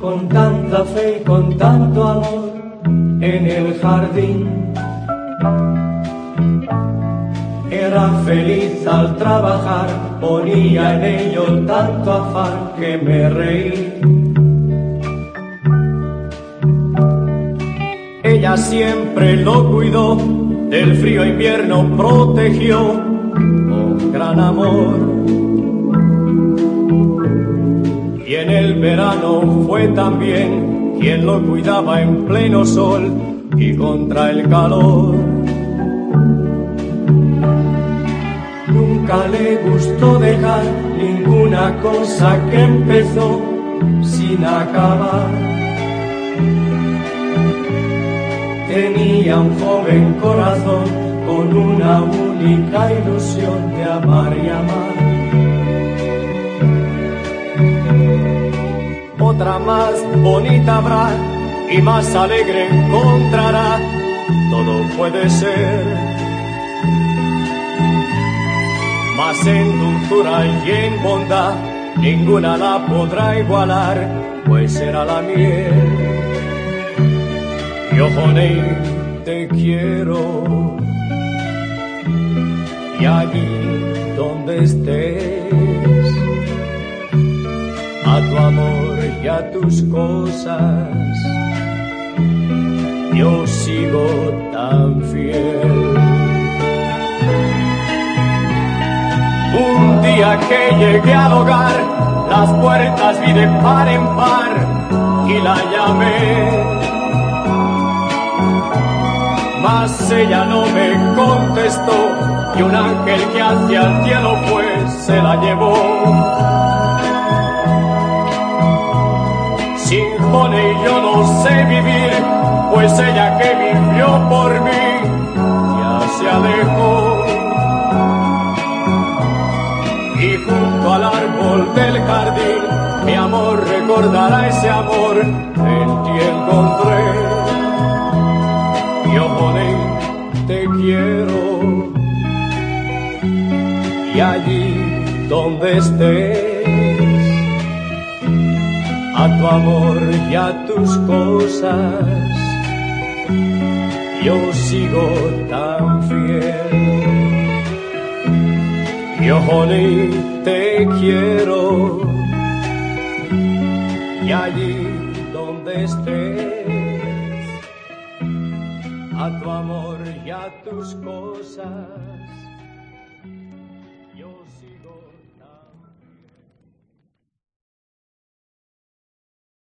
con tanta fe y con tanto amor en el jardín. Era feliz al trabajar, ponía en ello tanto afán que me reí. Ella siempre lo cuidó, del frío invierno protegió con gran amor. Y en el verano fue también quien lo cuidaba en pleno sol y contra el calor. Nunca le gustó dejar ninguna cosa que empezó sin acabar. Tenía un joven corazón con una única ilusión de amar y amar. Otra más bonita habrá y más alegre encontrará. Todo puede ser mas en dulzura y en bondad ninguna la podrá igualar, pues será la miel. Yo, Jonei, te quiero y allí donde estés, a tu amor y a tus cosas, yo sigo tan fiel. Un día que llegué al hogar, las puertas vi de par en par y la llamé. Mas ella no me contestó y un ángel que hacia el cielo fue se la llevó. Sin Jone yo no sé vivir, pues ella que vivió por mí ya se alejó y junto al árbol del jardín mi amor recordará ese amor en ti encontré. Yo él te quiero. Y allí donde estés a tu amor y a tus cosas yo sigo tan fiel. Yo, honey, te quiero y allí donde estés, a tu amor y a tus cosas.